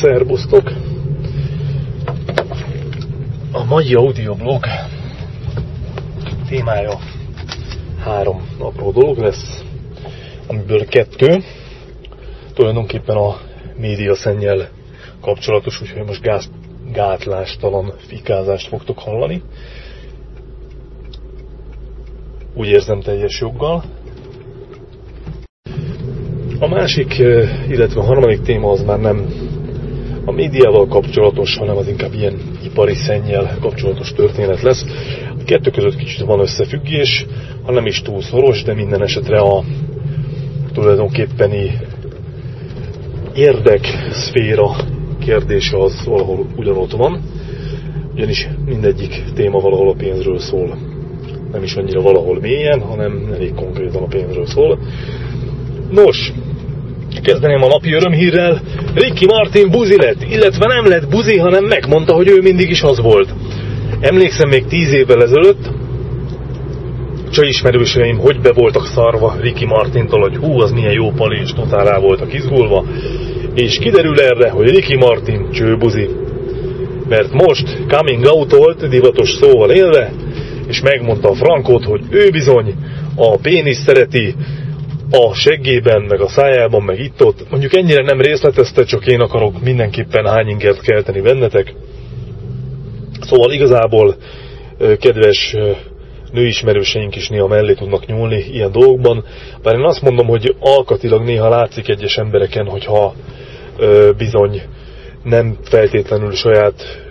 Szerbusztok! A mai audioblog témája három apró dolog lesz, amiből kettő tulajdonképpen a média szennyel kapcsolatos, úgyhogy most gáz, gátlástalan fikázást fogtok hallani. Úgy érzem teljes joggal. A másik, illetve a harmadik téma az már nem a médiával kapcsolatos, hanem az inkább ilyen ipari szennyel kapcsolatos történet lesz. A kettő között kicsit van összefüggés, ha nem is túl szoros, de minden esetre a tulajdonképpeni érdek szféra kérdése az valahol ugyanott van, ugyanis mindegyik téma valahol a pénzről szól. Nem is annyira valahol mélyen, hanem elég konkrétan a pénzről szól. Nos, kezdeném a napi örömhírrel. Ricky Martin buzi lett, illetve nem lett buzi, hanem megmondta, hogy ő mindig is az volt. Emlékszem még tíz évvel ezelőtt, csaj ismerőseim hogy be voltak szarva Ricky Martintól, hogy hú, az milyen jó pali, és totál rá voltak izgulva. És kiderül erre, hogy Ricky Martin csőbuzi. Mert most coming out volt, divatos szóval élve, és megmondta a Frankot, hogy ő bizony a pénisz szereti, a seggében, meg a szájában, meg itt-ott. Mondjuk ennyire nem részletezte, csak én akarok mindenképpen hány ingert kelteni bennetek. Szóval igazából kedves nőismerőseink is néha mellé tudnak nyúlni ilyen dolgokban. Bár én azt mondom, hogy alkatilag néha látszik egyes embereken, hogyha bizony nem feltétlenül saját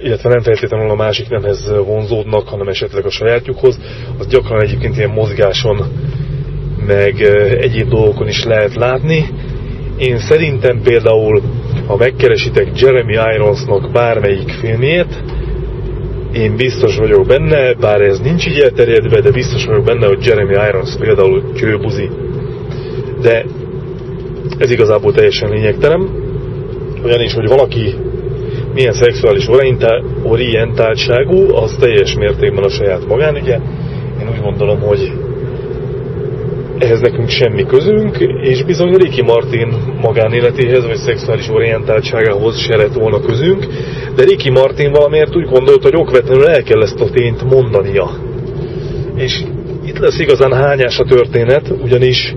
illetve nem feltétlenül a másik nemhez vonzódnak, hanem esetleg a sajátjukhoz, az gyakran egyébként ilyen mozgáson, meg egyéb dolgokon is lehet látni. Én szerintem például, ha megkeresitek Jeremy Ironsnak bármelyik filmjét, én biztos vagyok benne, bár ez nincs így elterjedve, de biztos vagyok benne, hogy Jeremy Irons például csőbuzi. De ez igazából teljesen lényegtelen. Ugyanis, hogy valaki milyen szexuális orientáltságú, az teljes mértékben a saját magánügye. Én úgy gondolom, hogy ehhez nekünk semmi közünk, és bizony Ricky Martin magánéletéhez vagy szexuális orientáltságához se lett volna közünk, de Ricky Martin valamiért úgy gondolt, hogy okvetlenül el kell ezt a tényt mondania. És itt lesz igazán hányás a történet, ugyanis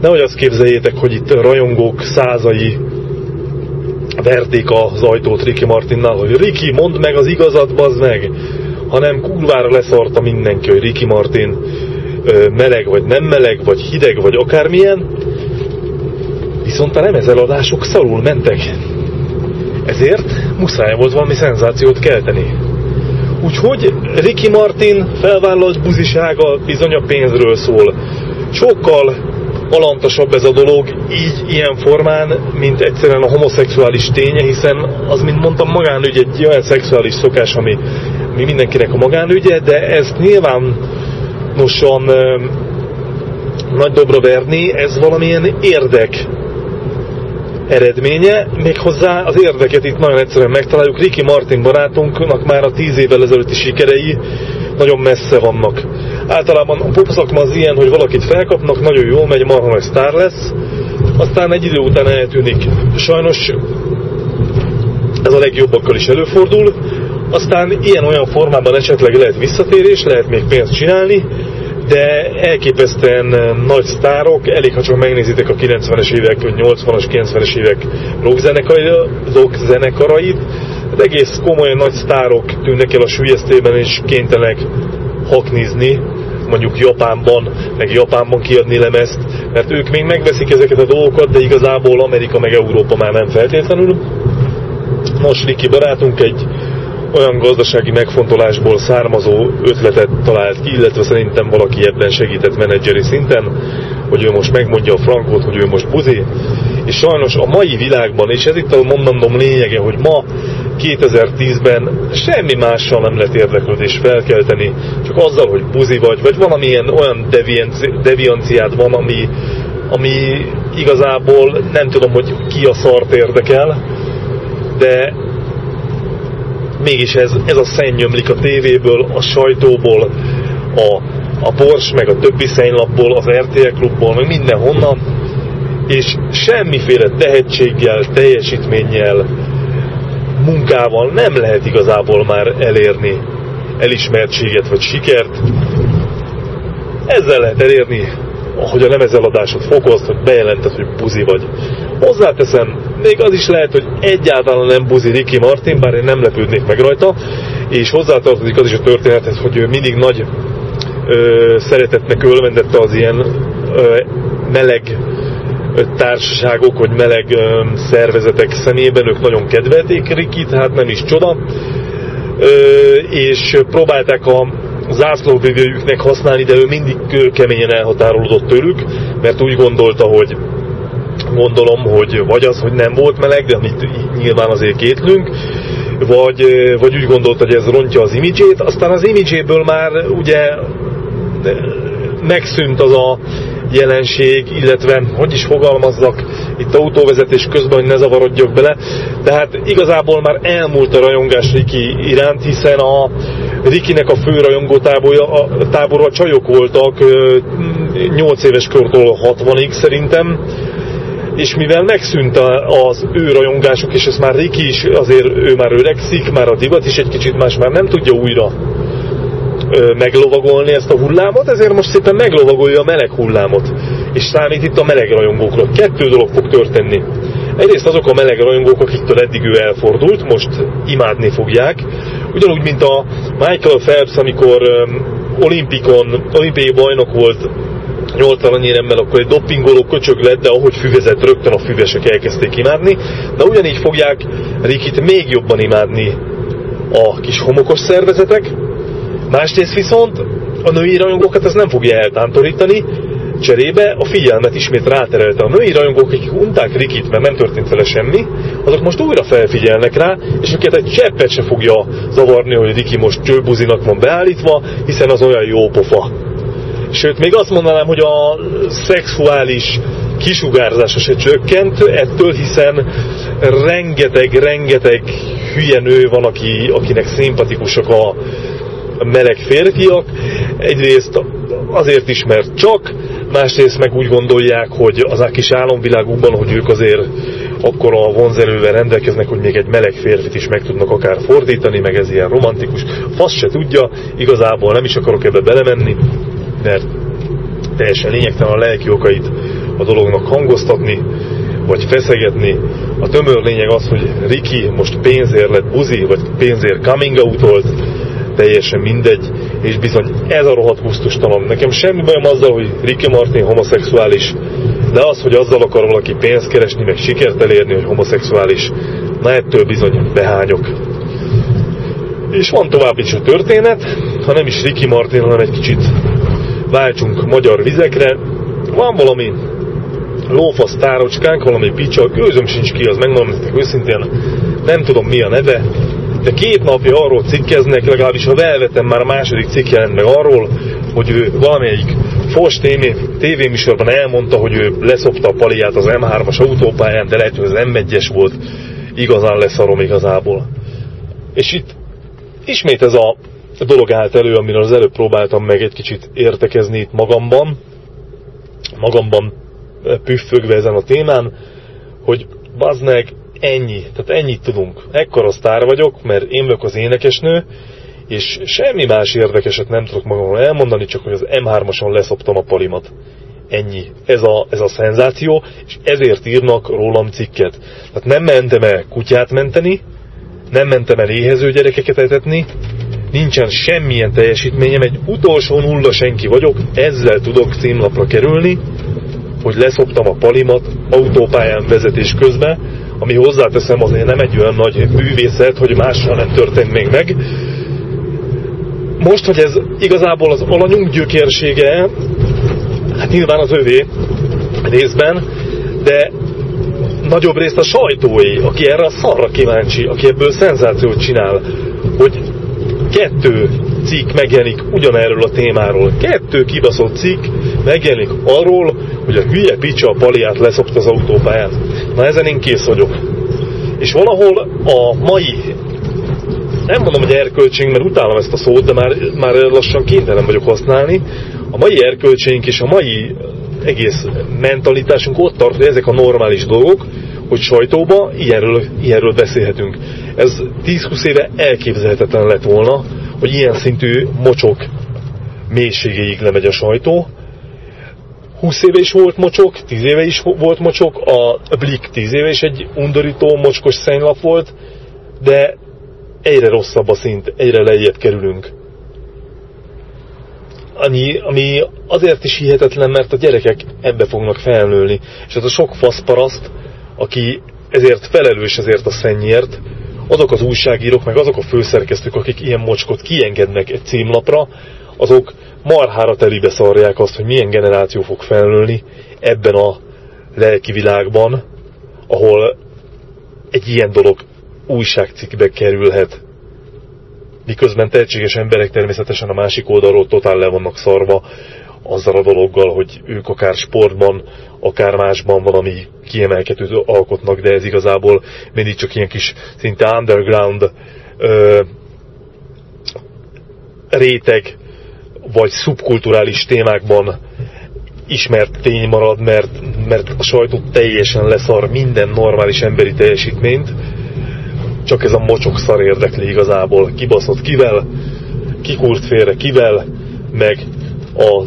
nehogy azt képzeljétek, hogy itt rajongók százai verték az ajtót Ricky Martinnal, hogy Ricky, mondd meg az igazat, bazd meg! Hanem kurvára leszarta mindenki, hogy Ricky Martin meleg, vagy nem meleg, vagy hideg, vagy akármilyen. Viszont a lemezeladások szarul mentek. Ezért muszáj volt valami szenzációt kelteni. Úgyhogy Ricky Martin felvállalt buzisága bizony a pénzről szól. Sokkal alantasabb ez a dolog így, ilyen formán, mint egyszerűen a homoszexuális ténye, hiszen az, mint mondtam, magánügy egy olyan szexuális szokás, ami, ami mindenkinek a magánügye, de ezt nyilvánosan nagy dobra verni, ez valamilyen érdek eredménye, méghozzá az érdeket itt nagyon egyszerűen megtaláljuk. Ricky Martin barátunknak már a tíz évvel ezelőtti sikerei nagyon messze vannak. Általában a popszakma az ilyen, hogy valakit felkapnak, nagyon jól megy, marha nagy sztár lesz, aztán egy idő után eltűnik. Sajnos ez a legjobbakkal is előfordul, aztán ilyen-olyan formában esetleg lehet visszatérés, lehet még pénzt csinálni, de elképesztően nagy sztárok, elég ha csak megnézitek a 90-es évek, 80-as, 90-es évek rockzenekarait, hát egész komolyan nagy sztárok tűnnek el a sülyeztében és kénytelenek haknizni, mondjuk Japánban, meg Japánban kiadni lemezt, mert ők még megveszik ezeket a dolgokat, de igazából Amerika meg Európa már nem feltétlenül. Most Riki barátunk egy olyan gazdasági megfontolásból származó ötletet talált ki, illetve szerintem valaki ebben segített menedzseri szinten, hogy ő most megmondja a frankot, hogy ő most buzi, és sajnos a mai világban, és ez itt a mondandom lényege, hogy ma 2010-ben semmi mással nem lehet érdeklődés felkelteni, csak azzal, hogy buzi vagy, vagy valamilyen olyan devianciád van, ami, ami igazából nem tudom, hogy ki a szart érdekel, de mégis ez, ez a szennyömlik a tévéből, a sajtóból, a, a Porsche, meg a többi szennylapból, az RTL klubból, meg mindenhonnan, és semmiféle tehetséggel, teljesítménnyel, munkával nem lehet igazából már elérni elismertséget vagy sikert. Ezzel lehet elérni, hogy a lemezeladásod fokozd, hogy bejelented, hogy buzi vagy. Hozzáteszem, még az is lehet, hogy egyáltalán nem buzi Ricky Martin, bár én nem lepődnék meg rajta, és hozzátartozik az is a történethez, hogy ő mindig nagy ö, szeretetnek ölvendette az ilyen ö, meleg társaságok, vagy meleg ö, szervezetek szemében, ők nagyon kedvelték Rikit, hát nem is csoda, ö, és próbálták a zászlóvivőjüknek használni, de ő mindig keményen elhatárolódott tőlük, mert úgy gondolta, hogy gondolom, hogy vagy az, hogy nem volt meleg, de amit nyilván azért kétlünk, vagy, vagy úgy gondolta, hogy ez rontja az imidzsét, aztán az imidzséből már ugye megszűnt az a jelenség, illetve hogy is fogalmazzak itt autóvezetés közben, hogy ne zavarodjak bele, tehát igazából már elmúlt a rajongás Riki iránt, hiszen a Rikinek a fő rajongó táborja, a táborra csajok voltak 8 éves kortól 60-ig szerintem, és mivel megszűnt az ő rajongásuk, és ez már Riki is, azért ő már öregszik, már a divat is egy kicsit más, már nem tudja újra meglovagolni ezt a hullámot, ezért most szépen meglovagolja a meleg hullámot. És számít itt a meleg rajongókra. Kettő dolog fog történni. Egyrészt azok a meleg rajongók, akiktől eddig ő elfordult, most imádni fogják. Ugyanúgy, mint a Michael Phelps, amikor olimpikon, olimpiai bajnok volt 80 aranyéremmel, akkor egy doppingoló köcsög lett, de ahogy füvezett, rögtön a füvesek elkezdték imádni. De ugyanígy fogják Rikit még jobban imádni a kis homokos szervezetek. Másrészt viszont a női rajongókat ez nem fogja eltántorítani, Cserébe a figyelmet ismét ráterelte a női rajongók, akik unták Rikit, mert nem történt vele semmi, azok most újra felfigyelnek rá, és őket egy cseppet se fogja zavarni, hogy Riki most csőbuzinak van beállítva, hiszen az olyan jó pofa. Sőt, még azt mondanám, hogy a szexuális kisugárzása se csökkent ettől, hiszen rengeteg, rengeteg hülye nő van, aki, akinek szimpatikusak a meleg férfiak. Egyrészt azért is, mert csak, másrészt meg úgy gondolják, hogy az a kis álomvilágukban, hogy ők azért akkor a vonzerővel rendelkeznek, hogy még egy meleg férfit is meg tudnak akár fordítani, meg ez ilyen romantikus. Fasz se tudja, igazából nem is akarok ebbe belemenni, mert teljesen lényegtelen a lelki okait a dolognak hangoztatni, vagy feszegetni. A tömör lényeg az, hogy Riki most pénzért lett buzi, vagy pénzért coming out teljesen mindegy, és bizony ez a rohadt gusztustalan. Nekem semmi bajom azzal, hogy Ricky Martin homoszexuális, de az, hogy azzal akar valaki pénzt keresni, meg sikert elérni, hogy homoszexuális, na ettől bizony behányok. És van tovább is a történet, ha nem is Ricky Martin, hanem egy kicsit váltsunk magyar vizekre. Van valami lófasz tárocskánk, valami picsa, gőzöm sincs ki, az megmondom nektek őszintén, nem tudom mi a neve, de két napja arról cikkeznek, legalábbis ha elvetem, már a második cikk jelent meg arról, hogy ő valamelyik Fos tévéműsorban elmondta, hogy ő leszopta a paliát az M3-as autópályán, de lehet, hogy az M1-es volt, igazán leszarom igazából. És itt ismét ez a dolog állt elő, amiről az előbb próbáltam meg egy kicsit értekezni itt magamban, magamban püffögve ezen a témán, hogy bazd ennyi, tehát ennyit tudunk. Ekkora sztár vagyok, mert én vagyok az énekesnő, és semmi más érdekeset nem tudok magamról elmondani, csak hogy az M3-ason leszoptam a palimat. Ennyi. Ez a, ez a szenzáció, és ezért írnak rólam cikket. Tehát nem mentem el kutyát menteni, nem mentem el éhező gyerekeket etetni, nincsen semmilyen teljesítményem, egy utolsó nulla senki vagyok, ezzel tudok címlapra kerülni, hogy leszoptam a palimat autópályán vezetés közben, ami hozzáteszem azért nem egy olyan nagy művészet, hogy mással nem történt még meg. Most, hogy ez igazából az alanyunk gyökérsége, hát nyilván az övé részben, de nagyobb részt a sajtói, aki erre a szarra kíváncsi, aki ebből szenzációt csinál, hogy kettő cikk megjelenik ugyanerről a témáról. Kettő kibaszott cikk megjelenik arról, hogy a hülye picsa a paliát leszokta az autópályán. Na ezen én kész vagyok. És valahol a mai, nem mondom, hogy erkölcsénk, mert utálom ezt a szót, de már, már lassan kénytelen vagyok használni, a mai erkölcsénk és a mai egész mentalitásunk ott tart, hogy ezek a normális dolgok, hogy sajtóba ilyenről, ilyenről beszélhetünk. Ez 10-20 éve elképzelhetetlen lett volna, hogy ilyen szintű mocsok mélységéig lemegy a sajtó. 20 éve is volt mocsok, 10 éve is volt mocsok, a Blick 10 éve is egy undorító, mocskos szennylap volt, de egyre rosszabb a szint, egyre lejjebb kerülünk. Ami, ami azért is hihetetlen, mert a gyerekek ebbe fognak felnőni. És az a sok faszparaszt, aki ezért felelős ezért a szennyért, azok az újságírók, meg azok a főszerkesztők, akik ilyen mocskot kiengednek egy címlapra, azok marhára telibe szarják azt, hogy milyen generáció fog felnőni ebben a lelki világban, ahol egy ilyen dolog újságcikkbe kerülhet. Miközben tehetséges emberek természetesen a másik oldalról totál le vannak szarva azzal a dologgal, hogy ők akár sportban, akár másban valami kiemelkedő alkotnak, de ez igazából mindig csak ilyen kis szinte underground ö, réteg vagy szubkulturális témákban ismert tény marad, mert, mert a sajtó teljesen leszar minden normális emberi teljesítményt, csak ez a mocsok szar érdekli igazából. Kibaszott kivel, kikúrt félre kivel, meg a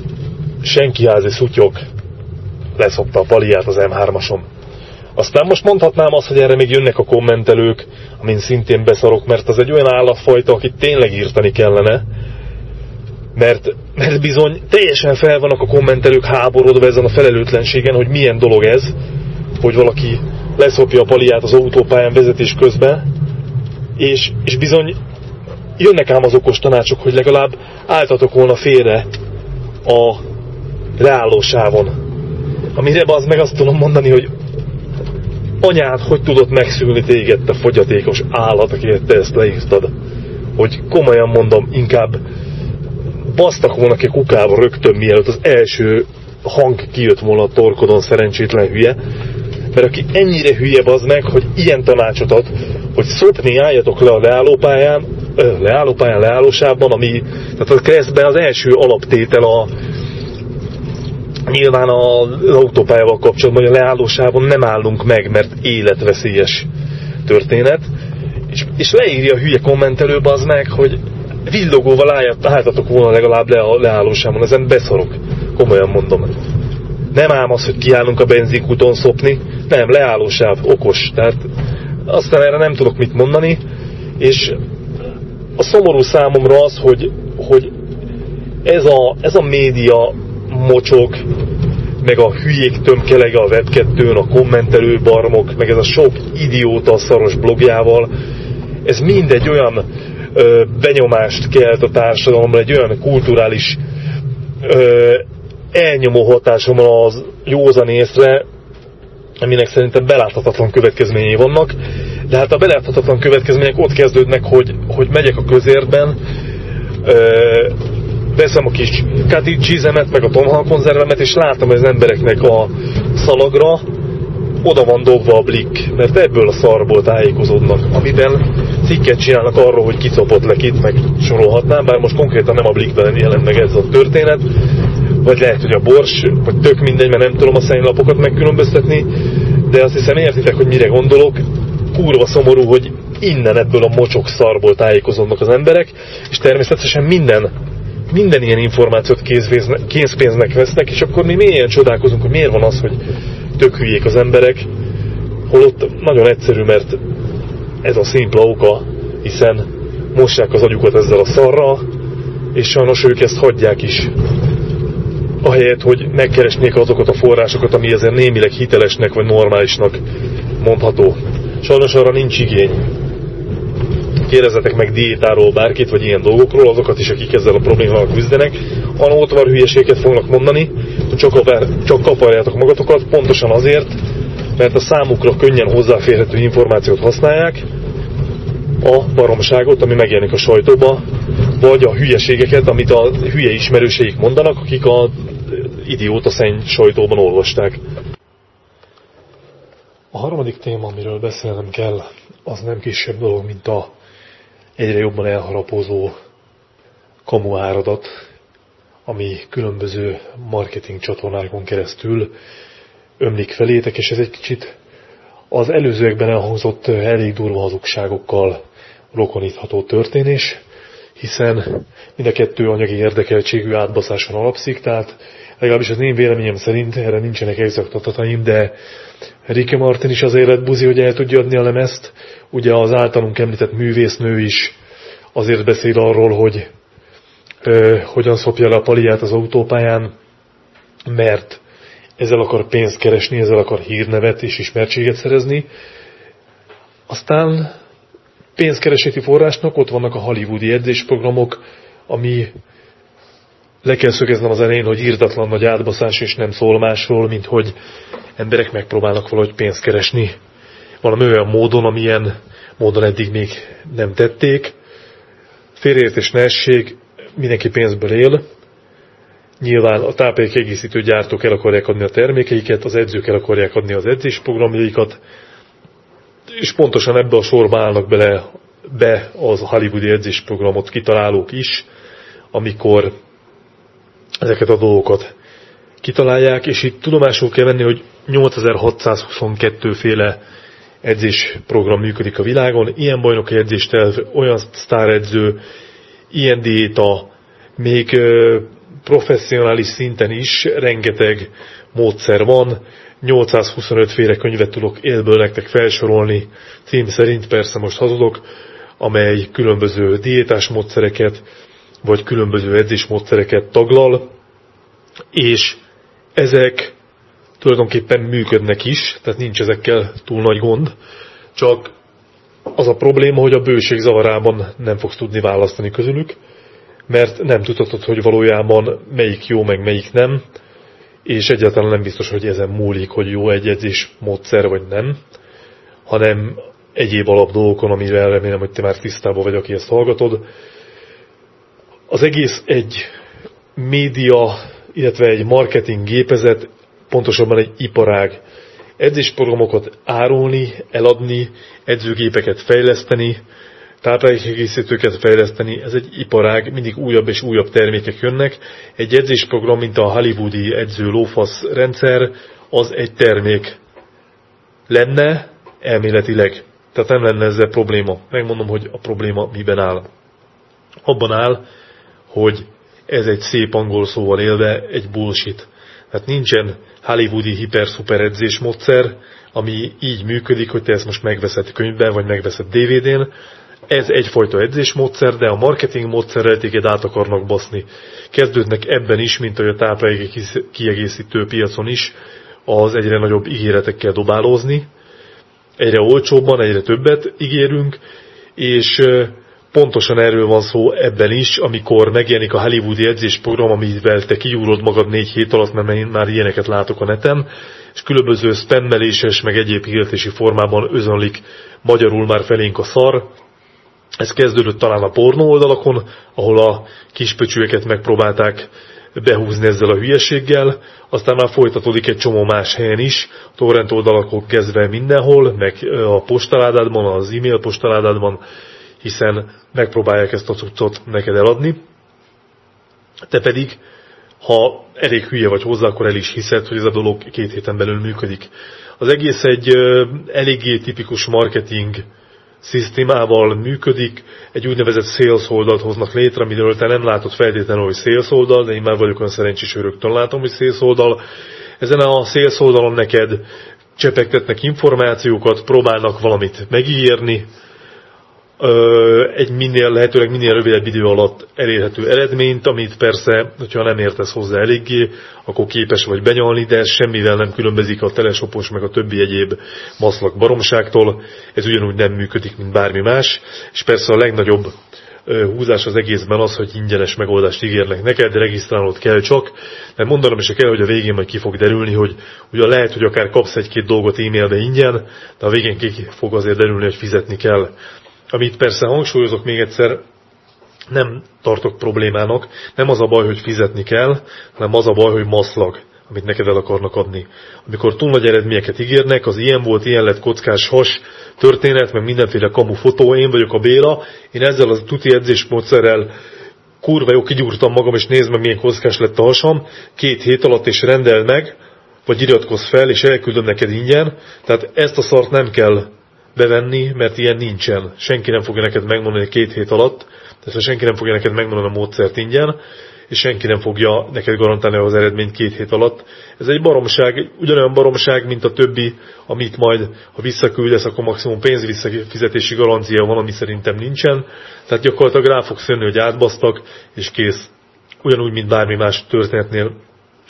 senkiházi szutyok leszopta a paliát az M3-ason. Aztán most mondhatnám azt, hogy erre még jönnek a kommentelők, amin szintén beszarok, mert az egy olyan állatfajta, akit tényleg írtani kellene, mert, mert bizony teljesen fel vannak a kommentelők háborodva ezen a felelőtlenségen, hogy milyen dolog ez, hogy valaki leszopja a paliát az autópályán vezetés közben, és, és bizony jönnek ám az okos tanácsok, hogy legalább álltatok volna félre a leállósávon. Amire az meg azt tudom mondani, hogy anyád hogy tudott megszülni téged, te fogyatékos állat, akiért te ezt leírtad. Hogy komolyan mondom, inkább basztak volna ki kukába rögtön, mielőtt az első hang kijött volna a torkodon szerencsétlen hülye, mert aki ennyire hülye az meg, hogy ilyen tanácsot ad, hogy szopni álljatok le a leállópályán, leállópályán, leállósában, ami, tehát a keresztben az első alaptétel a, nyilván az autópályával kapcsolatban, hogy a leállósában nem állunk meg, mert életveszélyes történet, és, és leírja a hülye kommentelő az meg, hogy villogóval álltatok volna legalább le a leállósában, ezen beszorok, komolyan mondom. Nem ám az, hogy kiállunk a benzinkúton szopni, nem, leállósáv, okos, tehát aztán erre nem tudok mit mondani, és a szomorú számomra az, hogy, hogy ez, a, ez a média mocsok, meg a hülyék tömkelege a webkettőn, a kommentelő barmok, meg ez a sok idióta szaros blogjával, ez mind egy olyan ö, benyomást kelt a társadalomra, egy olyan kulturális ö, elnyomó hatásom az józan észre, aminek szerintem beláthatatlan következményei vannak, de hát a beláthatatlan következmények ott kezdődnek, hogy, hogy megyek a közértben, ö, veszem a kis cottage cheese-emet, meg a tonhal konzervemet, és látom, hogy az embereknek a szalagra oda van dobva a blik, mert ebből a szarból tájékozódnak, amiben cikket csinálnak arról, hogy kicopott le kit, meg sorolhatnám, bár most konkrétan nem a blikben jelent meg ez a történet, vagy lehet, hogy a bors, vagy tök mindegy, mert nem tudom a szennyilapokat megkülönböztetni, de azt hiszem értitek, hogy mire gondolok. Kurva szomorú, hogy innen ebből a mocsok szarból tájékozódnak az emberek, és természetesen minden minden ilyen információt készpénznek vesznek, és akkor mi mélyen csodálkozunk, hogy miért van az, hogy tök hülyék az emberek, holott nagyon egyszerű, mert ez a szimpla oka, hiszen mossák az agyukat ezzel a szarral, és sajnos ők ezt hagyják is. Ahelyett, hogy megkeresnék azokat a forrásokat, ami ezért némileg hitelesnek vagy normálisnak mondható. Sajnos arra nincs igény kérdezzetek meg diétáról bárkit, vagy ilyen dolgokról, azokat is, akik ezzel a problémával küzdenek, anótvar hülyeséget fognak mondani, hogy csak, a, csak kaparjátok magatokat, pontosan azért, mert a számukra könnyen hozzáférhető információt használják, a baromságot, ami megjelenik a sajtóba, vagy a hülyeségeket, amit a hülye ismerőseik mondanak, akik a idióta szenny sajtóban olvasták. A harmadik téma, amiről beszélnem kell, az nem kisebb dolog, mint a egyre jobban elharapózó kamu áradat, ami különböző marketing csatornákon keresztül ömlik felétek, és ez egy kicsit az előzőekben elhangzott elég durva hazugságokkal rokonítható történés, hiszen mind a kettő anyagi érdekeltségű átbaszáson alapszik, tehát legalábbis az én véleményem szerint erre nincsenek exakt adataim, de Rike Martin is az élet buzi, hogy el tudja adni a lemezt. Ugye az általunk említett művésznő is azért beszél arról, hogy ö, hogyan szopja le a paliát az autópályán, mert ezzel akar pénzt keresni, ezzel akar hírnevet és ismertséget szerezni. Aztán pénzkereseti forrásnak ott vannak a hollywoodi edzésprogramok, ami le kell szögeznem az elején, hogy írdatlan nagy átbaszás, és nem szól másról, mint hogy emberek megpróbálnak valahogy pénzt keresni valami olyan módon, amilyen módon eddig még nem tették. Félreértés ne essék, mindenki pénzből él. Nyilván a táplálékegészítő gyártók el akarják adni a termékeiket, az edzők el akarják adni az edzésprogramjaikat, és pontosan ebbe a sorba állnak bele be az hollywoodi edzésprogramot kitalálók is, amikor ezeket a dolgokat kitalálják, és itt tudomásul kell venni, hogy 8622 féle edzésprogram működik a világon, ilyen bajnoki edzésterv, olyan sztáredző, ilyen diéta, még professzionális szinten is rengeteg módszer van, 825 féle könyvet tudok élből nektek felsorolni, cím szerint persze most hazudok, amely különböző diétás módszereket, vagy különböző edzésmódszereket taglal, és ezek tulajdonképpen működnek is, tehát nincs ezekkel túl nagy gond, csak az a probléma, hogy a bőség zavarában nem fogsz tudni választani közülük, mert nem tudhatod, hogy valójában melyik jó, meg melyik nem, és egyáltalán nem biztos, hogy ezen múlik, hogy jó egy módszer, vagy nem, hanem egyéb alap dolgokon, amivel remélem, hogy te már tisztában vagy, aki ezt hallgatod. Az egész egy média, illetve egy marketing gépezet, pontosabban egy iparág. Edzésprogramokat árulni, eladni, edzőgépeket fejleszteni, táplálékegészítőket fejleszteni, ez egy iparág, mindig újabb és újabb termékek jönnek. Egy edzésprogram, mint a hollywoodi edző lófasz rendszer, az egy termék lenne elméletileg. Tehát nem lenne ezzel probléma. Megmondom, hogy a probléma miben áll. Abban áll, hogy ez egy szép angol szóval élve egy bullshit. Tehát nincsen hollywoodi hiper-szuper edzésmódszer, ami így működik, hogy te ezt most megveszed könyvben, vagy megveszed DVD-n, ez egyfajta edzésmódszer, de a marketing módszerrel téged át akarnak baszni. Kezdődnek ebben is, mint ahogy a táplálék kiegészítő piacon is, az egyre nagyobb ígéretekkel dobálózni. Egyre olcsóbban, egyre többet ígérünk, és pontosan erről van szó ebben is, amikor megjelenik a hollywoodi edzésprogram, amivel te kiúrod magad négy hét alatt, mert én már ilyeneket látok a neten, és különböző spammeléses, meg egyéb hirdetési formában özönlik magyarul már felénk a szar, ez kezdődött talán a pornó oldalakon, ahol a kispöcsőeket megpróbálták behúzni ezzel a hülyeséggel, aztán már folytatódik egy csomó más helyen is, a torrent oldalakon kezdve mindenhol, meg a postaládádban, az e-mail postaládádban, hiszen megpróbálják ezt a cuccot neked eladni. Te pedig, ha elég hülye vagy hozzá, akkor el is hiszed, hogy ez a dolog két héten belül működik. Az egész egy eléggé tipikus marketing szisztémával működik, egy úgynevezett sales oldalt hoznak létre, amiről te nem látod feltétlenül, hogy sales oldal, de én már vagyok olyan szerencsés, hogy rögtön látom, hogy sales oldal. Ezen a sales oldalon neked csepegtetnek információkat, próbálnak valamit megígérni, egy minél, lehetőleg minél rövidebb idő alatt elérhető eredményt, amit persze, hogyha nem értesz hozzá eléggé, akkor képes vagy benyalni, de ez semmivel nem különbözik a telesopos meg a többi egyéb maszlak baromságtól. Ez ugyanúgy nem működik, mint bármi más, és persze a legnagyobb húzás az egészben az, hogy ingyenes megoldást ígérnek neked, de regisztrálnod kell csak, mert mondanom is kell, hogy a végén majd ki fog derülni, hogy ugye lehet, hogy akár kapsz egy-két dolgot e-mailbe ingyen, de a végén ki fog azért derülni, hogy fizetni kell. Amit persze hangsúlyozok még egyszer, nem tartok problémának, nem az a baj, hogy fizetni kell, hanem az a baj, hogy maszlag, amit neked el akarnak adni. Amikor túl nagy eredményeket ígérnek, az ilyen volt, ilyen lett kockás has történet, meg mindenféle kamu fotó, én vagyok a Béla, én ezzel az tuti edzésmódszerrel kurva jó, kigyúrtam magam, és nézd meg, milyen kockás lett a hasam, két hét alatt, és rendeld meg, vagy iratkozz fel, és elküldöm neked ingyen. Tehát ezt a szart nem kell bevenni, mert ilyen nincsen. Senki nem fogja neked megmondani két hét alatt, tehát senki nem fogja neked megmondani a módszert ingyen, és senki nem fogja neked garantálni az eredményt két hét alatt. Ez egy baromság, ugyanolyan baromság, mint a többi, amit majd, ha visszaküldesz, akkor maximum pénzvisszafizetési garancia van, ami szerintem nincsen. Tehát gyakorlatilag rá fogsz jönni, hogy átbasztak, és kész. Ugyanúgy, mint bármi más történetnél.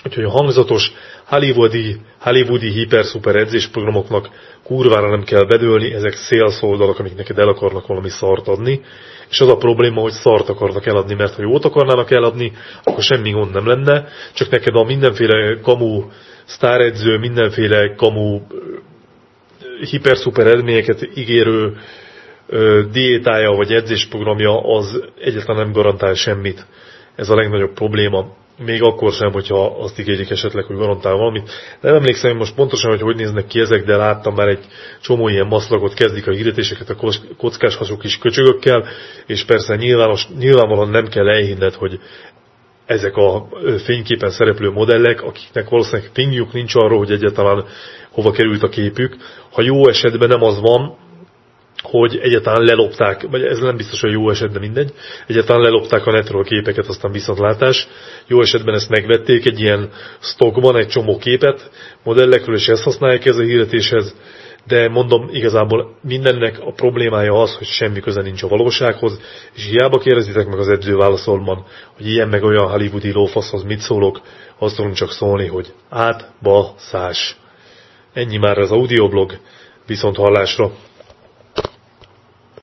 Úgyhogy a hangzatos, hollywoodi, hollywoodi hiper-szuper edzésprogramoknak kurvára nem kell bedőlni, ezek sales oldalak, amik neked el akarnak valami szart adni, és az a probléma, hogy szart akarnak eladni, mert ha jót akarnának eladni, akkor semmi gond nem lenne, csak neked a mindenféle kamu sztáredző, mindenféle kamu hiper-szuper eredményeket ígérő diétája vagy edzésprogramja az egyáltalán nem garantál semmit. Ez a legnagyobb probléma még akkor sem, hogyha azt ígérik esetleg, hogy garantál valamit. Nem emlékszem most pontosan, hogy hogy néznek ki ezek, de láttam már egy csomó ilyen maszlagot, kezdik a hirdetéseket a kockás hasú kis köcsögökkel, és persze nyilvános, nyilvánvalóan nem kell elhinned, hogy ezek a fényképen szereplő modellek, akiknek valószínűleg fingjuk nincs arról, hogy egyáltalán hova került a képük. Ha jó esetben nem az van, hogy egyáltalán lelopták, vagy ez nem biztos, hogy jó esetben mindegy, egyáltalán lelopták a netről képeket, aztán viszontlátás. Jó esetben ezt megvették egy ilyen stockban, egy csomó képet modellekről, és ezt használják ez a hirdetéshez, de mondom, igazából mindennek a problémája az, hogy semmi köze nincs a valósághoz, és hiába kérdezitek meg az edző válaszolban, hogy ilyen meg olyan hollywoodi lófaszhoz mit szólok, azt tudom csak szólni, hogy át, ba, szás. Ennyi már az audioblog, viszont hallásra.